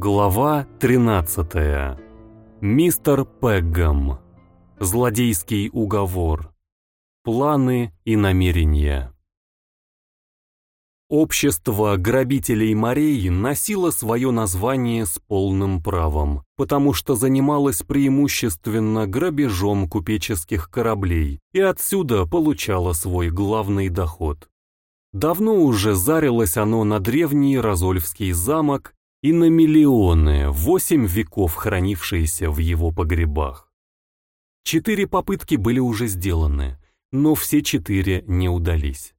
Глава 13. Мистер Пеггам. Злодейский уговор. Планы и намерения. Общество грабителей морей носило свое название с полным правом, потому что занималось преимущественно грабежом купеческих кораблей и отсюда получало свой главный доход. Давно уже зарилось оно на древний Розольфский замок и на миллионы, восемь веков хранившиеся в его погребах. Четыре попытки были уже сделаны, но все четыре не удались.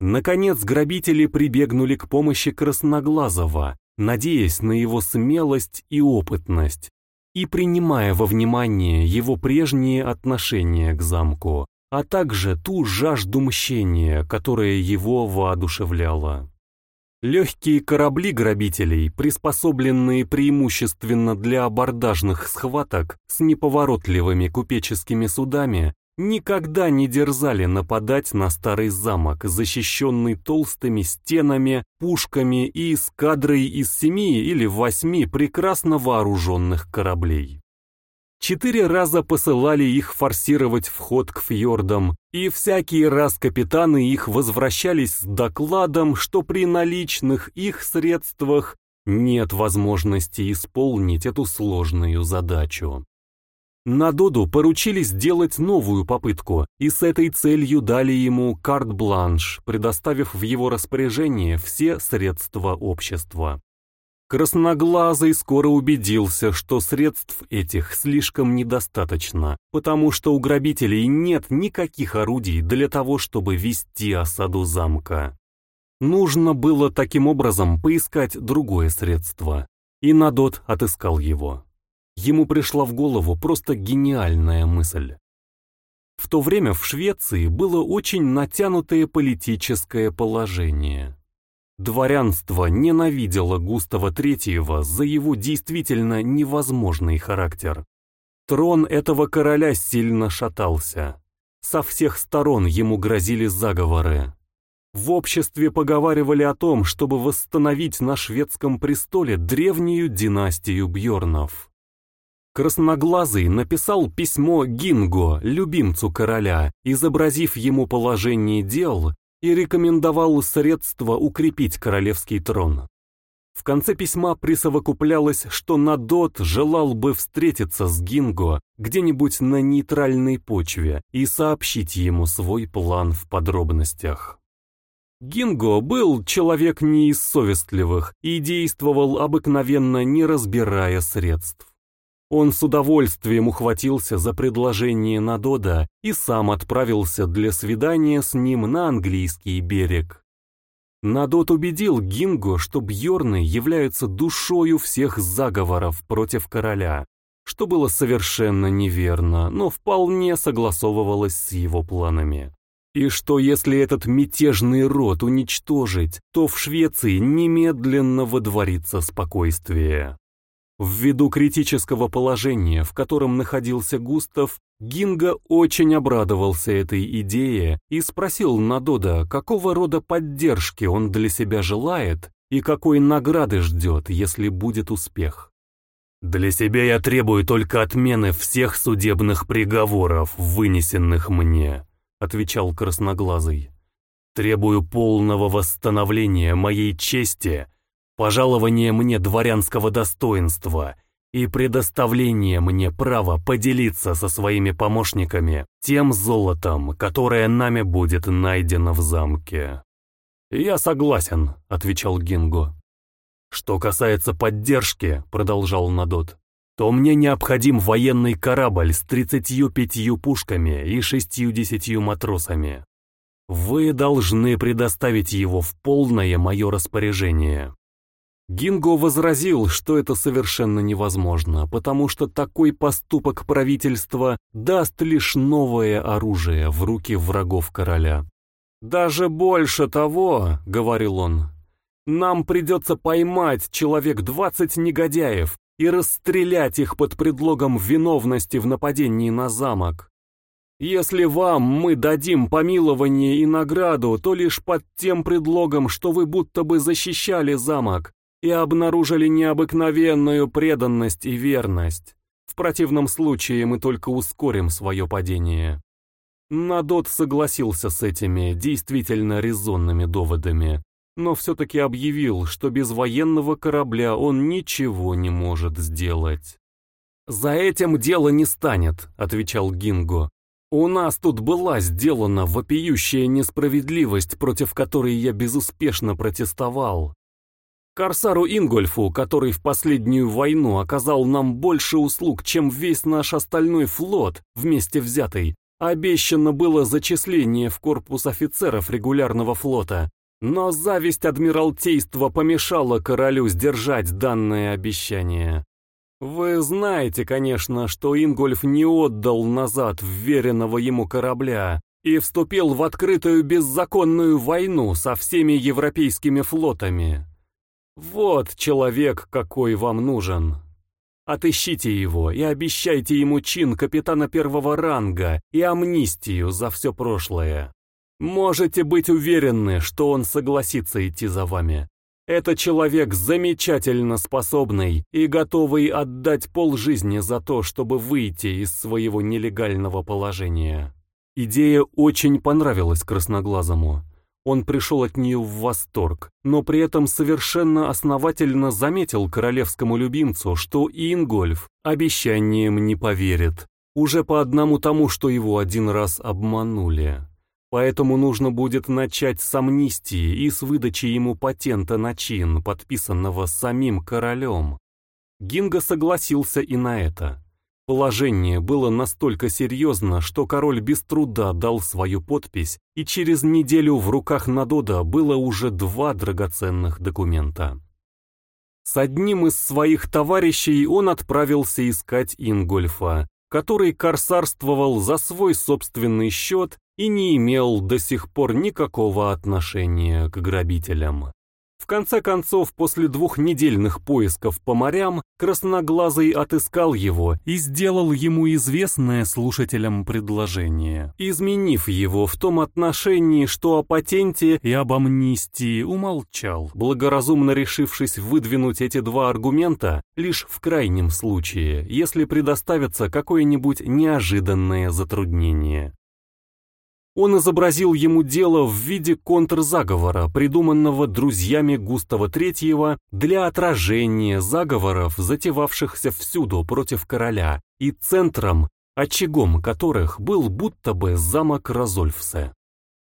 Наконец грабители прибегнули к помощи Красноглазого, надеясь на его смелость и опытность, и принимая во внимание его прежние отношения к замку, а также ту жажду мщения, которая его воодушевляла. Легкие корабли грабителей, приспособленные преимущественно для абордажных схваток с неповоротливыми купеческими судами, никогда не дерзали нападать на старый замок, защищенный толстыми стенами, пушками и эскадрой из семи или восьми прекрасно вооруженных кораблей. Четыре раза посылали их форсировать вход к фьордам, и всякий раз капитаны их возвращались с докладом, что при наличных их средствах нет возможности исполнить эту сложную задачу. На Доду поручили сделать новую попытку, и с этой целью дали ему карт-бланш, предоставив в его распоряжение все средства общества. Красноглазый скоро убедился, что средств этих слишком недостаточно, потому что у грабителей нет никаких орудий для того, чтобы вести осаду замка. Нужно было таким образом поискать другое средство, и Надот отыскал его. Ему пришла в голову просто гениальная мысль. В то время в Швеции было очень натянутое политическое положение. Дворянство ненавидело Густава III за его действительно невозможный характер. Трон этого короля сильно шатался. Со всех сторон ему грозили заговоры. В обществе поговаривали о том, чтобы восстановить на шведском престоле древнюю династию Бьорнов. Красноглазый написал письмо Гинго, любимцу короля, изобразив ему положение дел и рекомендовал средства укрепить королевский трон. В конце письма присовокуплялось, что Надот желал бы встретиться с Гинго где-нибудь на нейтральной почве и сообщить ему свой план в подробностях. Гинго был человек не из совестливых и действовал обыкновенно не разбирая средств. Он с удовольствием ухватился за предложение Надода и сам отправился для свидания с ним на английский берег. Надот убедил Гинго, что Бьорны являются душою всех заговоров против короля, что было совершенно неверно, но вполне согласовывалось с его планами. И что если этот мятежный род уничтожить, то в Швеции немедленно водворится спокойствие. Ввиду критического положения, в котором находился Густав, Гинга очень обрадовался этой идее и спросил Надода, какого рода поддержки он для себя желает и какой награды ждет, если будет успех. «Для себя я требую только отмены всех судебных приговоров, вынесенных мне», — отвечал Красноглазый. «Требую полного восстановления моей чести пожалование мне дворянского достоинства и предоставление мне права поделиться со своими помощниками тем золотом, которое нами будет найдено в замке. «Я согласен», — отвечал Гинго. «Что касается поддержки», — продолжал Надот, то мне необходим военный корабль с 35 пушками и 60 матросами. Вы должны предоставить его в полное мое распоряжение. Гинго возразил, что это совершенно невозможно, потому что такой поступок правительства даст лишь новое оружие в руки врагов короля. «Даже больше того», — говорил он, — «нам придется поймать человек двадцать негодяев и расстрелять их под предлогом виновности в нападении на замок. Если вам мы дадим помилование и награду, то лишь под тем предлогом, что вы будто бы защищали замок, и обнаружили необыкновенную преданность и верность. В противном случае мы только ускорим свое падение. Надот согласился с этими действительно резонными доводами, но все-таки объявил, что без военного корабля он ничего не может сделать. «За этим дело не станет», — отвечал Гинго. «У нас тут была сделана вопиющая несправедливость, против которой я безуспешно протестовал. Корсару Ингольфу, который в последнюю войну оказал нам больше услуг, чем весь наш остальной флот, вместе взятый, обещано было зачисление в корпус офицеров регулярного флота. Но зависть Адмиралтейства помешала королю сдержать данное обещание. Вы знаете, конечно, что Ингольф не отдал назад вверенного ему корабля и вступил в открытую беззаконную войну со всеми европейскими флотами. Вот человек, какой вам нужен. Отыщите его и обещайте ему чин капитана первого ранга и амнистию за все прошлое. Можете быть уверены, что он согласится идти за вами. Это человек замечательно способный и готовый отдать полжизни за то, чтобы выйти из своего нелегального положения. Идея очень понравилась Красноглазому. Он пришел от нее в восторг, но при этом совершенно основательно заметил королевскому любимцу, что Ингольф обещанием не поверит, уже по одному тому, что его один раз обманули. Поэтому нужно будет начать с амнистии и с выдачи ему патента на чин, подписанного самим королем. Гинго согласился и на это. Положение было настолько серьезно, что король без труда дал свою подпись, и через неделю в руках Надода было уже два драгоценных документа. С одним из своих товарищей он отправился искать Ингольфа, который корсарствовал за свой собственный счет и не имел до сих пор никакого отношения к грабителям. В конце концов, после двухнедельных поисков по морям, Красноглазый отыскал его и сделал ему известное слушателям предложение, изменив его в том отношении, что о патенте и об амнистии умолчал, благоразумно решившись выдвинуть эти два аргумента лишь в крайнем случае, если предоставится какое-нибудь неожиданное затруднение. Он изобразил ему дело в виде контрзаговора, придуманного друзьями Густава III для отражения заговоров, затевавшихся всюду против короля, и центром, очагом которых был будто бы замок Розольфсе.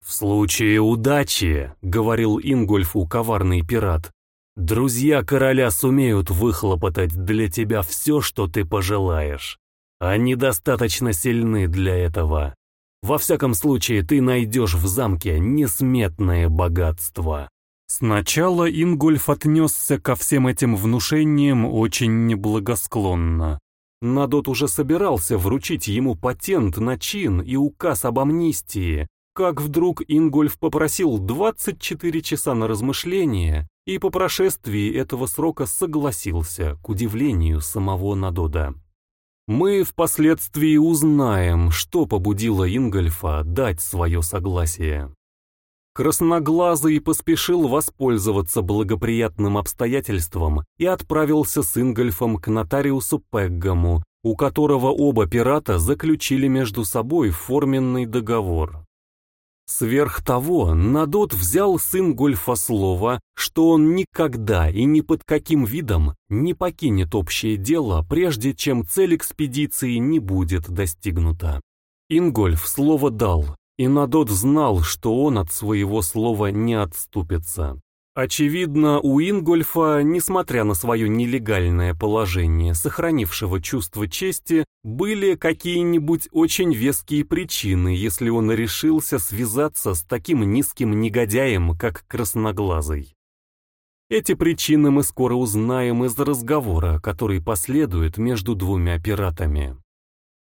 «В случае удачи», — говорил Ингольфу коварный пират, «друзья короля сумеют выхлопотать для тебя все, что ты пожелаешь. Они достаточно сильны для этого. Во всяком случае, ты найдешь в замке несметное богатство. Сначала Ингольф отнесся ко всем этим внушениям очень неблагосклонно. Надот уже собирался вручить ему патент на чин и указ об амнистии, как вдруг Ингольф попросил 24 часа на размышление и по прошествии этого срока согласился, к удивлению самого Надода. Мы впоследствии узнаем, что побудило Ингольфа дать свое согласие. Красноглазый поспешил воспользоваться благоприятным обстоятельством и отправился с Ингольфом к нотариусу Пеггаму, у которого оба пирата заключили между собой форменный договор. Сверх того, Надот взял сын Гольфа слово, что он никогда и ни под каким видом не покинет общее дело, прежде чем цель экспедиции не будет достигнута. Ингольф слово дал, и Надот знал, что он от своего слова не отступится. Очевидно, у Ингольфа, несмотря на свое нелегальное положение, сохранившего чувство чести, были какие-нибудь очень веские причины, если он решился связаться с таким низким негодяем, как Красноглазый. Эти причины мы скоро узнаем из разговора, который последует между двумя пиратами.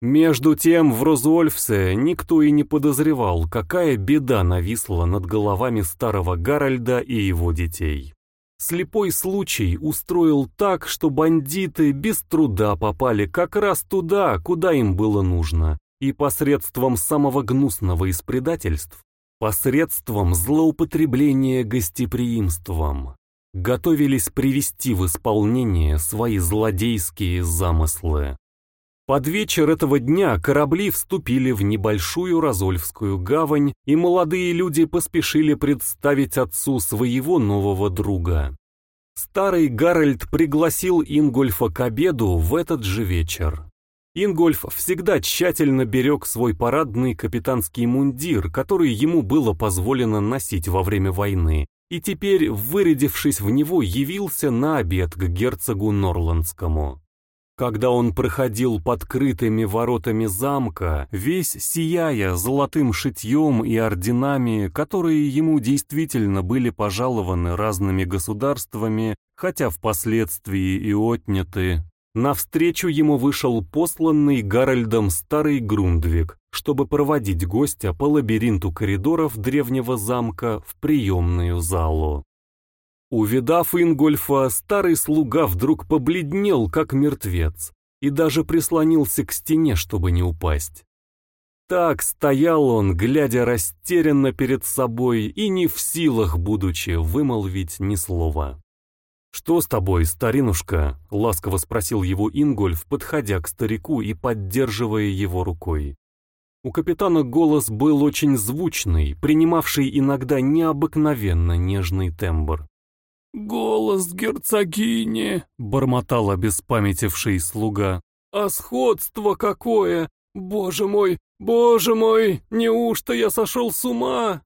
Между тем в Розуольфсе никто и не подозревал, какая беда нависла над головами старого Гарольда и его детей. Слепой случай устроил так, что бандиты без труда попали как раз туда, куда им было нужно, и посредством самого гнусного из предательств, посредством злоупотребления гостеприимством. готовились привести в исполнение свои злодейские замыслы. Под вечер этого дня корабли вступили в небольшую Розольфскую гавань, и молодые люди поспешили представить отцу своего нового друга. Старый Гарольд пригласил Ингольфа к обеду в этот же вечер. Ингольф всегда тщательно берег свой парадный капитанский мундир, который ему было позволено носить во время войны, и теперь, вырядившись в него, явился на обед к герцогу Норландскому. Когда он проходил под крытыми воротами замка, весь сияя золотым шитьем и орденами, которые ему действительно были пожалованы разными государствами, хотя впоследствии и отняты, навстречу ему вышел посланный Гарольдом старый Грундвик, чтобы проводить гостя по лабиринту коридоров древнего замка в приемную залу. Увидав Ингольфа, старый слуга вдруг побледнел, как мертвец, и даже прислонился к стене, чтобы не упасть. Так стоял он, глядя растерянно перед собой и не в силах, будучи, вымолвить ни слова. «Что с тобой, старинушка?» — ласково спросил его Ингольф, подходя к старику и поддерживая его рукой. У капитана голос был очень звучный, принимавший иногда необыкновенно нежный тембр. «Голос герцогини!» — бормотал обеспамятивший слуга. «А сходство какое! Боже мой, боже мой, неужто я сошел с ума?»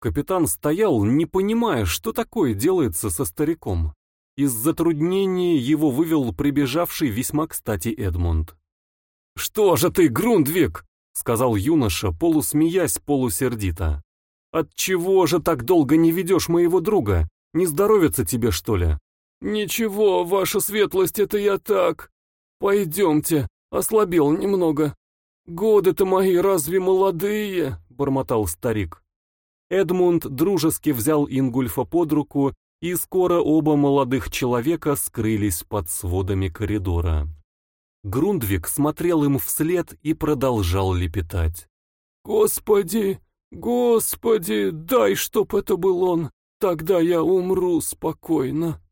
Капитан стоял, не понимая, что такое делается со стариком. Из затруднения его вывел прибежавший весьма кстати Эдмунд. «Что же ты, Грундвик?» — сказал юноша, полусмеясь, полусердито. «Отчего же так долго не ведешь моего друга? Не здоровится тебе, что ли?» «Ничего, ваша светлость, это я так. Пойдемте, ослабел немного. Годы-то мои разве молодые?» — бормотал старик. Эдмунд дружески взял Ингульфа под руку, и скоро оба молодых человека скрылись под сводами коридора. Грундвик смотрел им вслед и продолжал лепетать. «Господи, Господи, дай, чтоб это был он!» Тогда я умру спокойно.